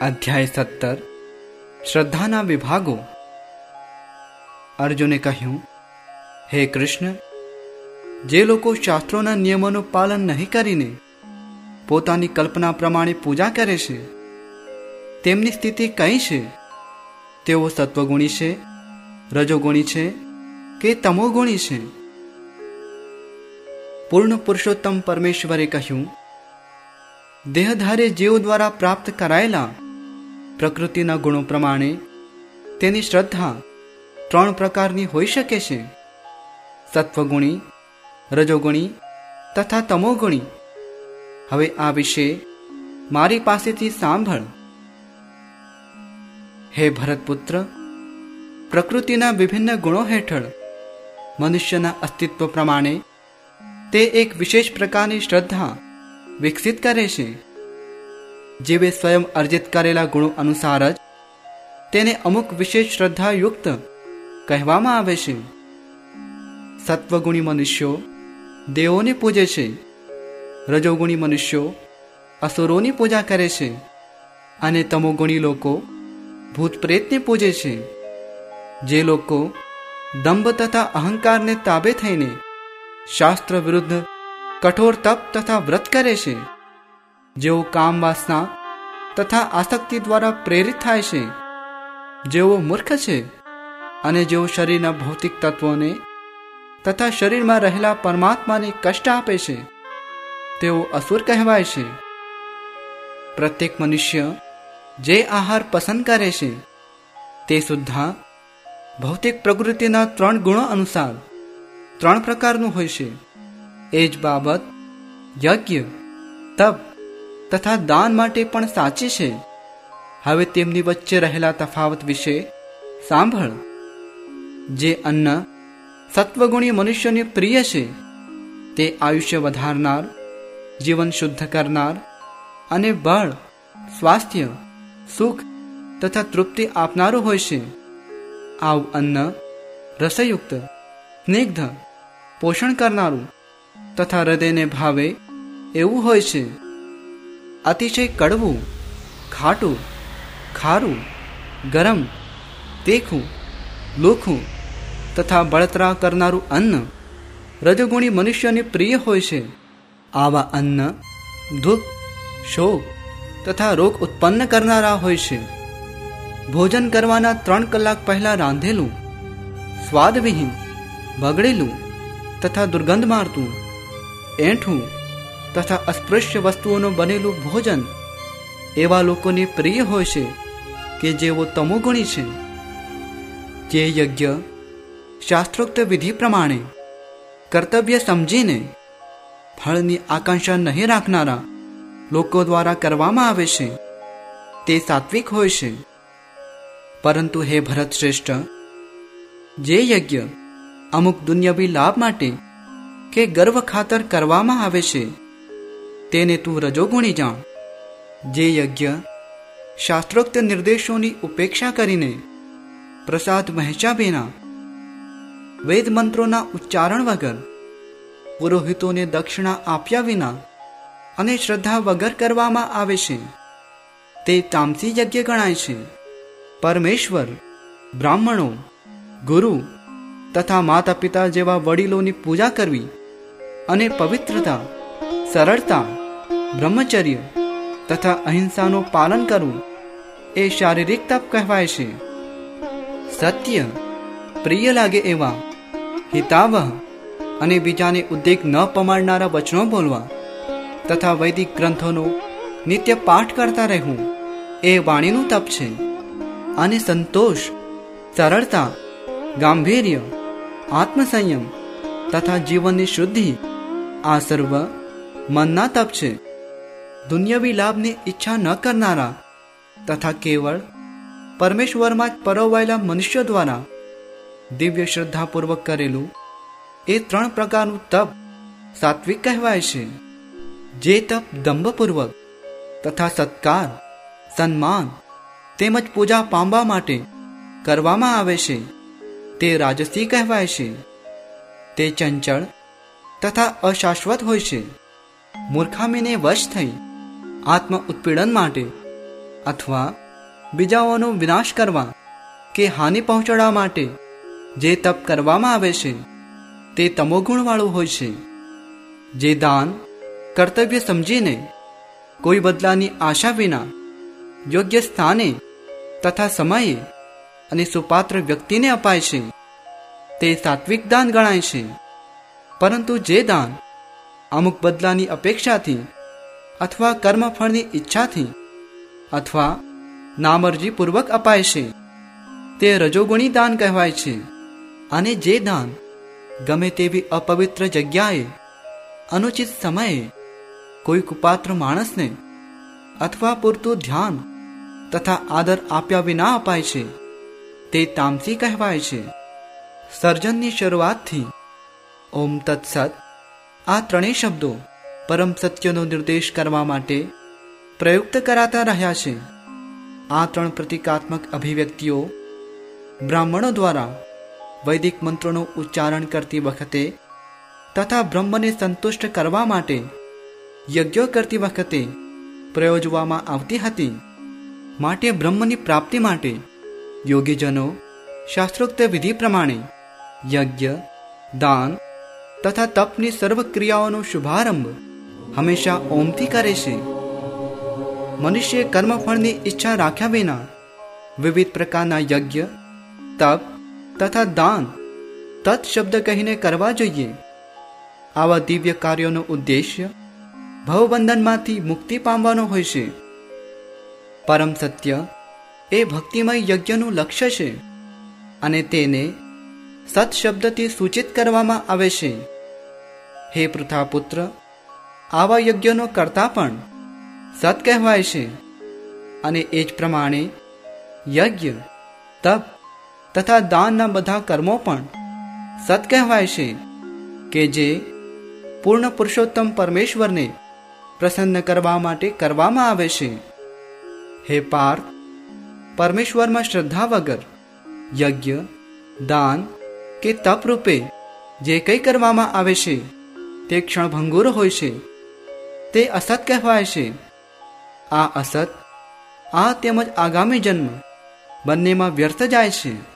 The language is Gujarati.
અધ્યાય સત્તર શ્રદ્ધાના વિભાગો અર્જુને કહ્યું હે કૃષ્ણ જે લોકો શાસ્ત્રોના નિયમોનું પાલન નહીં કરીને પોતાની કલ્પના પ્રમાણે પૂજા કરે છે તેમની સ્થિતિ કઈ છે તેઓ સત્વગુણી છે રજોગુણી છે કે તમોગુણી છે પૂર્ણ પુરુષોત્તમ પરમેશ્વરે કહ્યું દેહધારે જીવ દ્વારા પ્રાપ્ત કરાયેલા પ્રકૃતિના ગુણો પ્રમાણે તેની શ્રદ્ધા ત્રણ પ્રકારની હોઈ શકે છે. સત્વગુણી, રજોગુણી તથા તમોગુણી. હવે આ વિશે મારી પાસેથી સાંભળ. હે ભરતપુત્ર, પ્રકૃતિના વિભિન્ન ગુણો હેઠળ મનુષ્યના અસ્તિત્વ પ્રમાણે તે એક વિશેષ પ્રકારની શ્રદ્ધા વિકસિત કરે છે. જીવે સ્વયં અર્જિત કરેલા ગુણો અનુસાર જ તેને અમુક વિશેષ શ્રદ્ધાયુક્ત કહેવામાં આવે છે. સત્વગુણી મનુષ્યો દેવોને પૂજે છે. રજોગુણી મનુષ્યો અસુરોની પૂજા કરે છે. અને તમોગુણી લોકો ભૂત પ્રેતને પૂજે છે. જે લોકો દંભ તથા અહંકારને તાબે થઈને શાસ્ત્ર વિરુદ્ધ કઠોર તપ તથા વ્રત કરે છે. જેઓ કામ વાસના તથા આસક્તિ દ્વારા પ્રેરિત થાય છે, જેઓ મૂર્ખ છે અને જેઓ શરીરના ભૌતિક તત્વોને તથા શરીરમાં રહેલા પરમાત્માને કષ્ટ આપે છે, તેઓ અસુર કહેવાય છે. પ્રત્યેક મનુષ્ય જે આહાર પસંદ કરે છે, તે સુદ્ધા ભૌતિક પ્રકૃતિના ત્રણ ગુણો અનુસાર ત્રણ પ્રકારનું હોય છે. એ જ બાબત યજ્ઞ, તપ તથા દાન માટે પણ સાચી છે. હવે તેમની વચ્ચે રહેલા તફાવત વિશે સાંભળ. જે અન્ન સત્વગુણી મનુષ્યને પ્રિય છે, તે આયુષ્ય વધારનાર, જીવન શુદ્ધ કરનાર અને બળ, સ્વાસ્થ્ય, સુખ તથા તૃપ્તિ આપનારું હોય છે. આવું અન્ન રસયુક્ત, સ્નિગ્ધ, પોષણ કરનારું તથા હૃદયને ભાવે એવું હોય છે. અતિશય કડવું, ખાટું, ખારું, ગરમ, તેખું, લોખું તથા બળતરા કરનારું અન્ન રજગુણી મનુષ્યને પ્રિય હોય છે. આવા અન્ન, દુઃખ, શોક તથા રોગ ઉત્પન્ન કરનારા હોય છે. ભોજન કરવાના ત્રણ કલાક પહેલાં રાંધેલું, સ્વાદવિહીન, બગડેલું તથા દુર્ગંધ મારતું, એઠું તથા અસ્પૃશ્ય વસ્તુઓનું બનેલું ભોજન એવા લોકોને પ્રિય હોય છે કે જેઓ તમોગુણી છે. જે યજ્ઞ, શાસ્ત્રોક્ત વિધિ પ્રમાણે કર્તવ્ય સમજીને ફળની આકાંક્ષા નહીં રાખનારા લોકો દ્વારા કરવામાં આવે છે, તે સાત્વિક હોય છે. પરંતુ હે ભરત શ્રેષ્ઠ, જે યજ્ઞ અમુક દુનિયાવી લાભ માટે કે ગર્વ ખાતર કરવામાં આવે છે તેને તું રજોગુણી જાણ. જે યજ્ઞ શાસ્ત્રોક્ત નિર્દેશોની ઉપેક્ષા કરીને પ્રસાદ વહેંચ્યા વિના વેદ મંત્રોના ઉચ્ચારણ વગર પુરોહિતોને દક્ષિણા આપ્યા વિના અને શ્રદ્ધા વગર કરવામાં આવે છે, તે તામસી યજ્ઞ ગણાય છે. પરમેશ્વર, બ્રાહ્મણો, ગુરુ તથા માતા પિતા જેવા વડીલોની પૂજા કરવી અને પવિત્રતા, સરળતા બ્રહ્મચર્ય તથા અહિંસાનું પાલન કરવું એ શારીરિક તપ કહેવાય છે. સત્ય પ્રિય લાગે એવા, હિતાવહ અને બીજાને ઉદ્દેગ ન પમાડનારા વચનો બોલવા તથા વૈદિક ગ્રંથોનો નિત્ય પાઠ કરતા રહેવું એ વાણીનું તપ છે. અને સંતોષ, સરળતા, ગાંભીર્ય, આત્મસંયમ તથા જીવનની શુદ્ધિ આ સર્વ મનના તપ છે. દુન્યવી લાભની ઈચ્છા ન કરનારા, તથા કેવળ પરમેશ્વરમાં જ પરોવાયેલા મનુષ્યો દ્વારા દિવ્ય શ્રદ્ધાપૂર્વક કરેલું એ ત્રણ પ્રકારનું તપ સાત્વિક કહેવાય છે. જે તપ દંભપૂર્વક તથા સત્કાર, સન્માન તેમજ પૂજા પામવા માટે કરવામાં આવે છે, તે રાજસી કહેવાય છે. તે ચંચળ તથા અશાશ્વત હોય છે. મૂર્ખામીને વશ થઈ આત્મ ઉત્પીડન માટે, અથવા બીજાઓનો વિનાશ કરવા કે હાનિ પહોંચાડવા માટે જે તપ કરવામાં આવે છે, તે તમોગુણવાળું હોય છે. જે દાન, કર્તવ્ય સમજીને કોઈ બદલાની આશા વિના યોગ્ય સ્થાને તથા સમયે અને સુપાત્ર વ્યક્તિને અપાય છે, તે સાત્વિક દાન ગણાય છે. પરંતુ જે દાન અમુક બદલાની અપેક્ષાથી અથવા કર્મફળની ઈચ્છાથી, અથવા નામરજીપૂર્વક અપાય છે. તે રજોગુણી દાન કહેવાય છે. અને જે દાન ગમે તેવી અપવિત્ર જગ્યાએ, અનુચિત સમયે કોઈ કુપાત્ર માણસને અથવા પૂરતું ધ્યાન તથા આદર આપ્યા વિના અપાય છે. તે તામસી કહેવાય છે. સર્જનની શરૂઆતથી, ઓમ તત્સત, આ ત્રણેય શબ્દો પરમ સત્યનો નિર્દેશ કરવા માટે પ્રયુક્ત કરાતા રહ્યા છે. આ ત્રણ પ્રતિકાત્મક અભિવ્યક્તિઓ બ્રાહ્મણો દ્વારા વૈદિક મંત્રોનું ઉચ્ચારણ કરતી વખતે તથા બ્રહ્મને સંતુષ્ટ કરવા માટે યજ્ઞો કરતી વખતે પ્રયોજવામાં આવતી હતી. માટે બ્રહ્મની પ્રાપ્તિ માટે યોગીજનો શાસ્ત્રોક્ત વિધિ પ્રમાણે યજ્ઞ, દાન તથા તપની સર્વ ક્રિયાઓનો શુભારંભ હંમેશા ઓમથી કરે છે. મનુષ્ય કર્મફળની ઈચ્છા રાખ્યા વિના વિવિધ પ્રકારના યજ્ઞ, તપ તથા દાન તત શબ્દ કહીને કરવા જોઈએ. આવા દિવ્ય કાર્યોનો ઉદ્દેશ્ય ભવબંધનમાંથી મુક્તિ પામવાનો હોય છે. પરમ સત્ય એ ભક્તિમય યજ્ઞનું લક્ષ્ય છે અને તેને સત શબ્દથી સૂચિત કરવામાં આવે છે. હે પૃથાપુત્ર આવા યજ્ઞનો કરતા પણ સત કહેવાય છે. અને એ જ પ્રમાણે યજ્ઞ, તપ તથા દાનના બધા કર્મો પણ સત કહેવાય છે કે જે પૂર્ણ પુરુષોત્તમ પરમેશ્વરને પ્રસન્ન કરવા માટે કરવામાં આવે છે. હે પાર્થ પરમેશ્વરમાં શ્રદ્ધા વગર યજ્ઞ, દાન કે તપ રૂપે જે કંઈ કરવામાં આવે છે, તે ક્ષણભંગુર હોય છે. તે અસત કહેવાય છે. આ અસત આ તેમજ આગામી જન્મ બંનેમાં વ્યર્થ જાય છે.